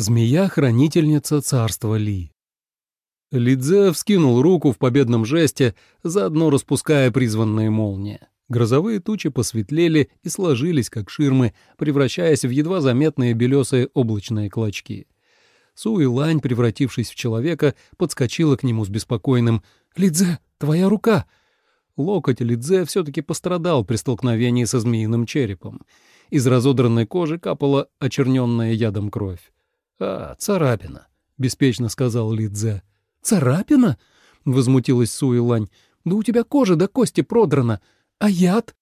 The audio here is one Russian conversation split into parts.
Змея-хранительница царства Ли. Лидзе вскинул руку в победном жесте, заодно распуская призванные молнии. Грозовые тучи посветлели и сложились, как ширмы, превращаясь в едва заметные белесые облачные клочки. Суи Лань, превратившись в человека, подскочила к нему с беспокойным «Лидзе, твоя рука!» Локоть Лидзе все-таки пострадал при столкновении со змеиным черепом. Из разодранной кожи капала очерненная ядом кровь. «А, царапина», — беспечно сказал Лидзе. «Царапина?» — возмутилась Суэлань. «Да у тебя кожа до кости продрана. А яд?»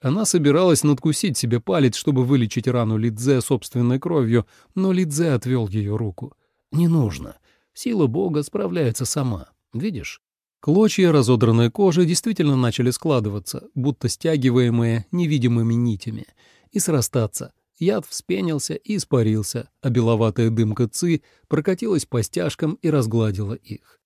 Она собиралась надкусить себе палец, чтобы вылечить рану Лидзе собственной кровью, но Лидзе отвел ее руку. «Не нужно. Сила Бога справляется сама. Видишь?» Клочья разодранной кожи действительно начали складываться, будто стягиваемые невидимыми нитями, и срастаться — Яд вспенился и испарился, а беловатая дымка ци прокатилась по стяжкам и разгладила их.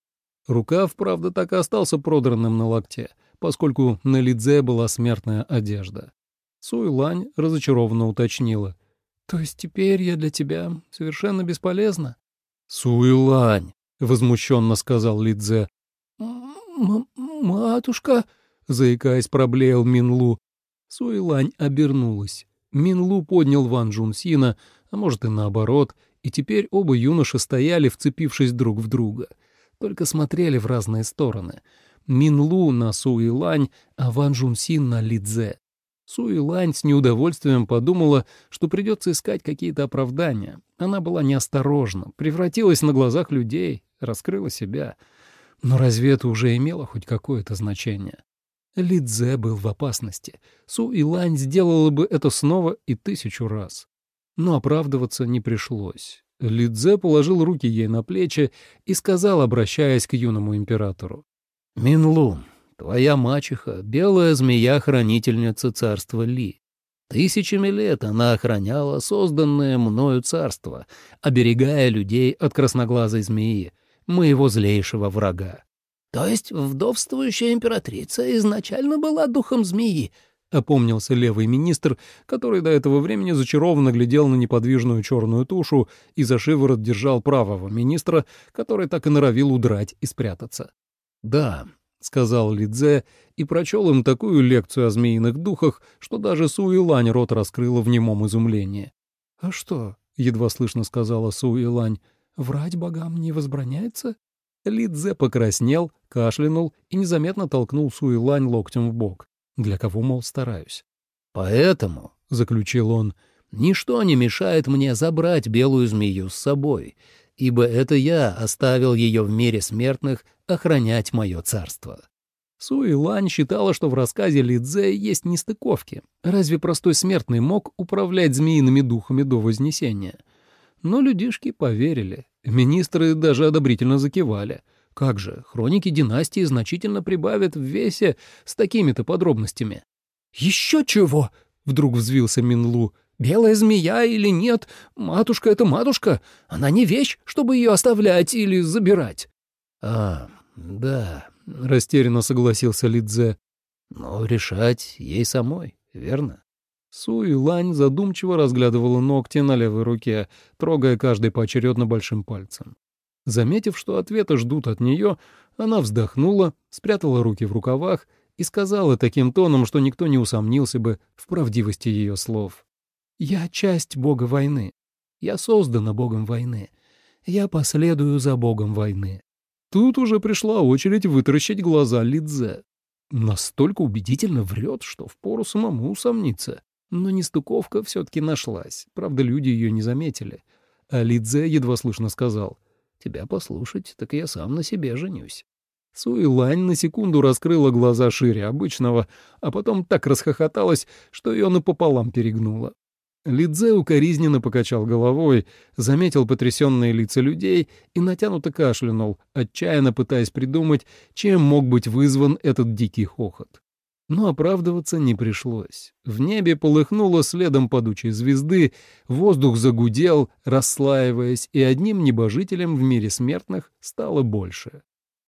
Рукав, правда, так и остался продранным на локте, поскольку на Лидзе была смертная одежда. Суйлань разочарованно уточнила. «То есть теперь я для тебя совершенно бесполезна?» «Суйлань!» — возмущенно сказал Лидзе. «Матушка!» — заикаясь, проблеял Минлу. Суйлань обернулась. Минлу поднял Ван Джунсина, а может и наоборот, и теперь оба юноши стояли, вцепившись друг в друга, только смотрели в разные стороны. Минлу на Суилань, а Ван Джунсин на Лидзе. Суилань с неудовольствием подумала, что придется искать какие-то оправдания. Она была неосторожна, превратилась на глазах людей, раскрыла себя. Но разве это уже имело хоть какое-то значение? Лидзе был в опасности. Су Илань сделала бы это снова и тысячу раз. Но оправдываться не пришлось. Лидзе положил руки ей на плечи и сказал, обращаясь к юному императору. «Минлу, твоя мачеха — белая змея-хранительница царства Ли. Тысячами лет она охраняла созданное мною царство, оберегая людей от красноглазой змеи, моего злейшего врага. То есть вдовствующая императрица изначально была духом змеи, — опомнился левый министр, который до этого времени зачарованно глядел на неподвижную черную тушу и за шиворот держал правого министра, который так и норовил удрать и спрятаться. «Да», — сказал Лидзе и прочел им такую лекцию о змеиных духах, что даже Суэлань рот раскрыла в немом изумлении. «А что?» — едва слышно сказала Суэлань. «Врать богам не возбраняется?» Лидзе покраснел, кашлянул и незаметно толкнул Суэлань локтем в бок. Для кого, мол, стараюсь. «Поэтому», — заключил он, — «ничто не мешает мне забрать белую змею с собой, ибо это я оставил ее в мире смертных охранять мое царство». Суэлань считала, что в рассказе Лидзе есть нестыковки. Разве простой смертный мог управлять змеиными духами до Вознесения? Но людишки поверили. Министры даже одобрительно закивали. Как же, хроники династии значительно прибавят в весе с такими-то подробностями. «Еще чего!» — вдруг взвился Минлу. «Белая змея или нет, матушка — это матушка. Она не вещь, чтобы ее оставлять или забирать». «А, да», — растерянно согласился Лидзе. «Но решать ей самой, верно?» Суи Лань задумчиво разглядывала ногти на левой руке, трогая каждый поочередно большим пальцем. Заметив, что ответа ждут от нее, она вздохнула, спрятала руки в рукавах и сказала таким тоном, что никто не усомнился бы в правдивости ее слов. «Я часть бога войны. Я создана богом войны. Я последую за богом войны». Тут уже пришла очередь вытаращить глаза Лидзе. Настолько убедительно врет, что впору самому усомниться. Но нестыковка все-таки нашлась, правда, люди ее не заметили. А Лидзе едва слышно сказал, «Тебя послушать, так я сам на себе женюсь». Суэлань на секунду раскрыла глаза шире обычного, а потом так расхохоталась, что ее напополам перегнула. Лидзе укоризненно покачал головой, заметил потрясенные лица людей и натянуто кашлянул, отчаянно пытаясь придумать, чем мог быть вызван этот дикий хохот. Но оправдываться не пришлось. В небе полыхнуло следом падучей звезды, воздух загудел, расслаиваясь, и одним небожителем в мире смертных стало больше.